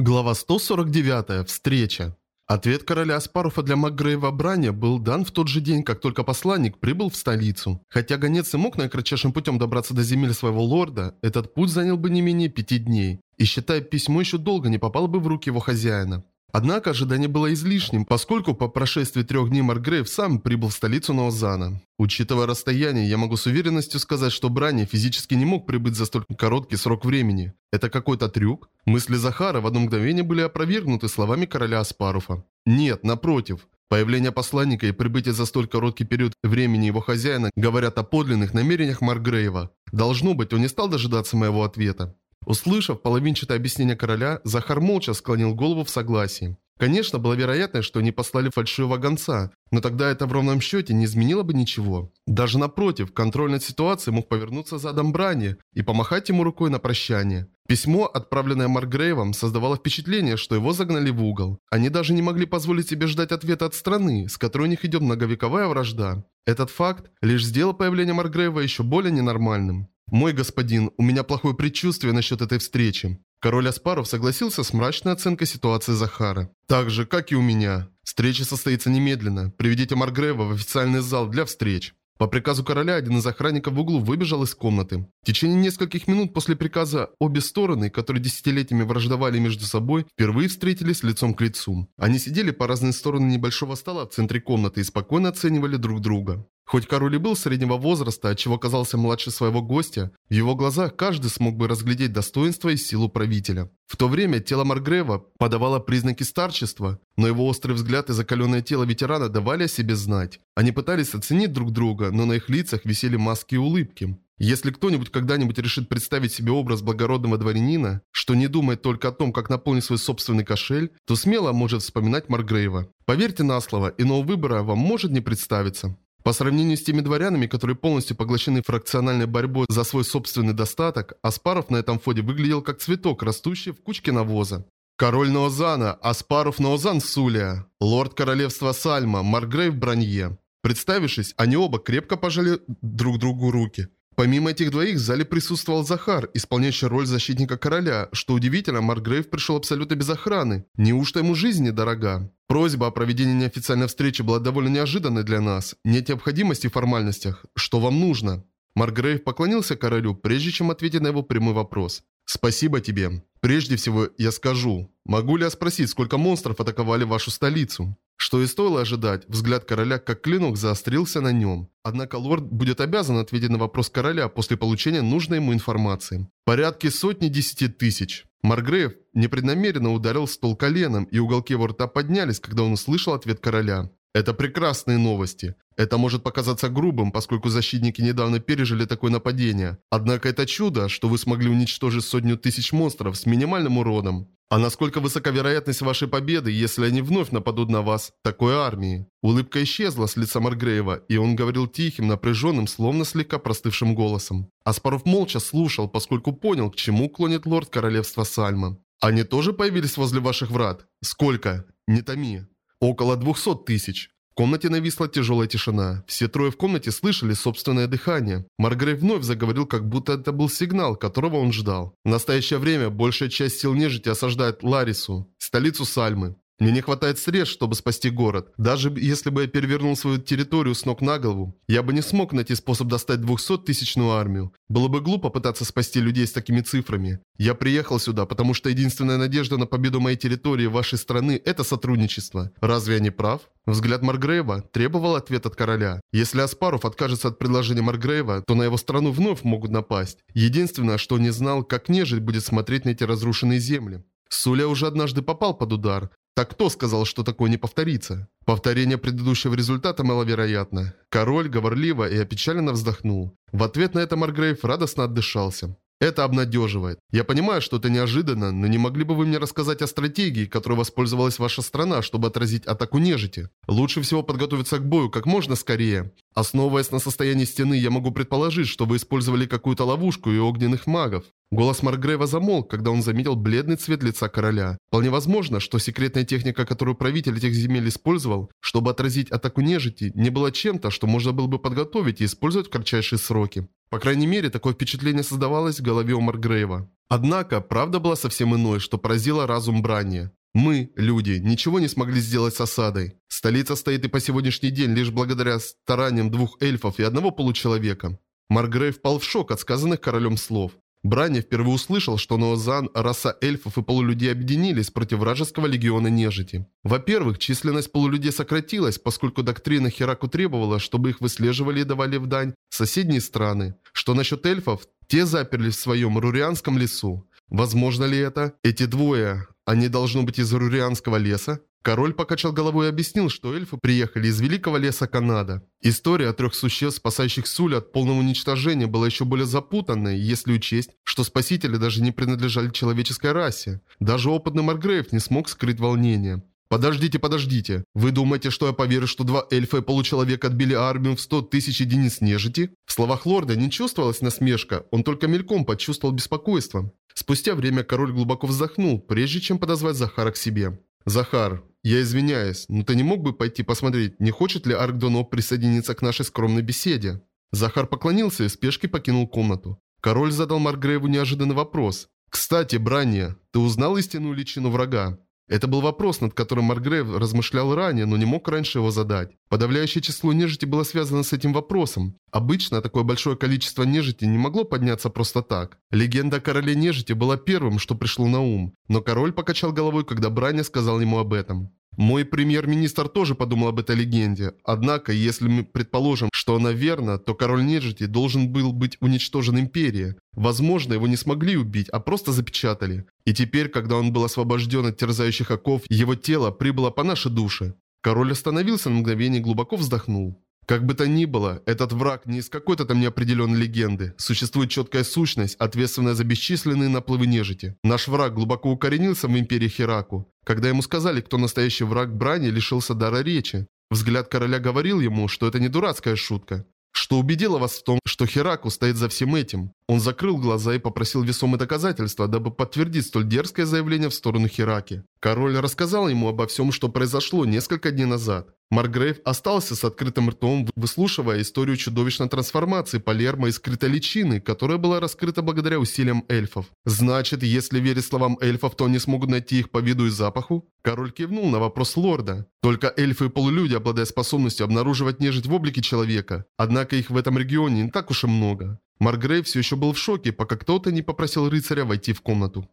Глава 149. Встреча. Ответ короля Аспаруфа для Макгрейва Браня был дан в тот же день, как только посланник прибыл в столицу. Хотя гонец и мог наикратчайшим путем добраться до земель своего лорда, этот путь занял бы не менее пяти дней. И считая, письмо еще долго не попало бы в руки его хозяина. Однако ожидание было излишним, поскольку по прошествии трех дней Маргрейв сам прибыл в столицу Наозана. Учитывая расстояние, я могу с уверенностью сказать, что Брани физически не мог прибыть за столь короткий срок времени. Это какой-то трюк? Мысли Захара в одно мгновение были опровергнуты словами короля Аспаруфа. Нет, напротив. Появление посланника и прибытие за столь короткий период времени его хозяина говорят о подлинных намерениях Маргрейва. Должно быть, он не стал дожидаться моего ответа. Услышав половинчатое объяснение короля, Захар молча склонил голову в согласии. Конечно, была вероятность, что они послали фальшивого гонца, но тогда это в ровном счете не изменило бы ничего. Даже напротив, контроль над ситуацией мог повернуться задом Брани и помахать ему рукой на прощание. Письмо, отправленное Маргрейвом, создавало впечатление, что его загнали в угол. Они даже не могли позволить себе ждать ответа от страны, с которой у них идет многовековая вражда. Этот факт лишь сделал появление Маргрейва еще более ненормальным. «Мой господин, у меня плохое предчувствие насчет этой встречи». Король Аспаров согласился с мрачной оценкой ситуации Захара. «Так же, как и у меня. Встреча состоится немедленно. Приведите Маргрева в официальный зал для встреч». По приказу короля один из охранников в углу выбежал из комнаты. В течение нескольких минут после приказа обе стороны, которые десятилетиями враждовали между собой, впервые встретились лицом к лицу. Они сидели по разные стороны небольшого стола в центре комнаты и спокойно оценивали друг друга. Хоть король и был среднего возраста, отчего казался младше своего гостя, в его глазах каждый смог бы разглядеть достоинство и силу правителя. В то время тело Маргрева подавало признаки старчества, но его острый взгляд и закаленное тело ветерана давали о себе знать. Они пытались оценить друг друга, но на их лицах висели маски и улыбки. Если кто-нибудь когда-нибудь решит представить себе образ благородного дворянина, что не думает только о том, как наполнить свой собственный кошель, то смело может вспоминать Маргрейва. Поверьте на слово, иного выбора вам может не представиться. По сравнению с теми дворянами, которые полностью поглощены фракциональной борьбой за свой собственный достаток, Аспаров на этом фоне выглядел как цветок, растущий в кучке навоза. Король Ноозана, Аспаров Ноозан Сулия, лорд королевства Сальма, Маргрейв Бранье. Представившись, они оба крепко пожали друг другу руки. Помимо этих двоих в зале присутствовал Захар, исполняющий роль защитника короля. Что удивительно, Маргрейв пришел абсолютно без охраны. Неужто ему жизнь недорога? Просьба о проведении неофициальной встречи была довольно неожиданной для нас. Нет необходимости в формальностях. Что вам нужно? Маргрейв поклонился королю, прежде чем ответить на его прямой вопрос. «Спасибо тебе. Прежде всего, я скажу. Могу ли я спросить, сколько монстров атаковали вашу столицу?» Что и стоило ожидать, взгляд короля как клинок заострился на нем. Однако лорд будет обязан ответить на вопрос короля после получения нужной ему информации. Порядки сотни десяти тысяч. Маргрейв непреднамеренно ударил стол коленом, и уголки его рта поднялись, когда он услышал ответ короля. Это прекрасные новости. Это может показаться грубым, поскольку защитники недавно пережили такое нападение. Однако это чудо, что вы смогли уничтожить сотню тысяч монстров с минимальным уродом. А насколько высока вероятность вашей победы, если они вновь нападут на вас, такой армии? Улыбка исчезла с лица Маргрейва, и он говорил тихим, напряженным, словно слегка простывшим голосом. Аспаров молча слушал, поскольку понял, к чему клонит лорд королевства Сальма. Они тоже появились возле ваших врат? Сколько? Не томи. Около двухсот тысяч комнате нависла тяжелая тишина. Все трое в комнате слышали собственное дыхание. Маргрей вновь заговорил, как будто это был сигнал, которого он ждал. В настоящее время большая часть сил нежити осаждает Ларису, столицу Сальмы. Мне не хватает средств, чтобы спасти город. Даже если бы я перевернул свою территорию с ног на голову, я бы не смог найти способ достать 200-тысячную армию. Было бы глупо пытаться спасти людей с такими цифрами. Я приехал сюда, потому что единственная надежда на победу моей территории вашей страны – это сотрудничество. Разве я не прав? Взгляд Маргрейва требовал ответ от короля. Если Аспаров откажется от предложения Маргрейва, то на его страну вновь могут напасть. Единственное, что не знал, как нежить будет смотреть на эти разрушенные земли. Суля уже однажды попал под удар. Так кто сказал, что такое не повторится? Повторение предыдущего результата маловероятно. Король говорливо и опечаленно вздохнул. В ответ на это Маргрейв радостно отдышался. Это обнадеживает. Я понимаю, что это неожиданно, но не могли бы вы мне рассказать о стратегии, которой воспользовалась ваша страна, чтобы отразить атаку нежити? Лучше всего подготовиться к бою как можно скорее. Основываясь на состоянии стены, я могу предположить, что вы использовали какую-то ловушку и огненных магов. Голос Маргрейва замолк, когда он заметил бледный цвет лица короля. Вполне возможно, что секретная техника, которую правитель этих земель использовал, чтобы отразить атаку нежити, не была чем-то, что можно было бы подготовить и использовать в кратчайшие сроки. По крайней мере, такое впечатление создавалось в голове у Маргрейва. Однако, правда была совсем иной, что поразило разум Брани. Мы, люди, ничего не смогли сделать с осадой. Столица стоит и по сегодняшний день лишь благодаря стараниям двух эльфов и одного получеловека. Маргрей впал в шок от сказанных королем слов. Бранни впервые услышал, что Ноозан, раса эльфов и полулюдей объединились против вражеского легиона нежити. Во-первых, численность полулюдей сократилась, поскольку доктрина Хераку требовала, чтобы их выслеживали и давали в дань соседние страны. Что насчет эльфов? Те заперлись в своем Рурианском лесу. Возможно ли это? Эти двое, они должны быть из Рурианского леса? Король покачал головой и объяснил, что эльфы приехали из Великого леса Канада. История о трех существ, спасающих Суль от полного уничтожения, была еще более запутанной, если учесть, что спасители даже не принадлежали человеческой расе. Даже опытный Маргрейв не смог скрыть волнение. «Подождите, подождите. Вы думаете, что я поверю, что два эльфа и получеловека отбили армию в 100 тысяч единиц нежити?» В словах лорда не чувствовалась насмешка, он только мельком почувствовал беспокойство. Спустя время король глубоко вздохнул, прежде чем подозвать Захара к себе. «Захар, я извиняюсь, но ты не мог бы пойти посмотреть, не хочет ли Аркдоно присоединиться к нашей скромной беседе?» Захар поклонился и спешки покинул комнату. Король задал Маргрейву неожиданный вопрос. «Кстати, Бранья, ты узнал истинную личину врага?» Это был вопрос, над которым Маргрейв размышлял ранее, но не мог раньше его задать. Подавляющее число нежити было связано с этим вопросом. Обычно такое большое количество нежити не могло подняться просто так. Легенда о короле нежити была первым, что пришло на ум, но король покачал головой, когда Браня сказал ему об этом. Мой премьер-министр тоже подумал об этой легенде. Однако, если мы предположим, что она верна, то король нежити должен был быть уничтожен империей. Возможно, его не смогли убить, а просто запечатали. И теперь, когда он был освобожден от терзающих оков, его тело прибыло по нашей душе. Король остановился на мгновение глубоко вздохнул. Как бы то ни было, этот враг не из какой-то там неопределенной легенды. Существует четкая сущность, ответственная за бесчисленные наплывы нежити. Наш враг глубоко укоренился в империи Хераку. Когда ему сказали, кто настоящий враг Брани, лишился дара речи. Взгляд короля говорил ему, что это не дурацкая шутка. Что убедило вас в том, что Хераку стоит за всем этим? Он закрыл глаза и попросил весомые доказательства, дабы подтвердить столь дерзкое заявление в сторону Хераки. Король рассказал ему обо всем, что произошло несколько дней назад. Маргрейв остался с открытым ртом, выслушивая историю чудовищной трансформации Палермо из скрытой личины, которая была раскрыта благодаря усилиям эльфов. Значит, если верить словам эльфов, то они смогут найти их по виду и запаху? Король кивнул на вопрос лорда. Только эльфы и полулюди обладают способностью обнаруживать нежить в облике человека. Однако их в этом регионе не так уж и много. Маргрейв все еще был в шоке, пока кто-то не попросил рыцаря войти в комнату.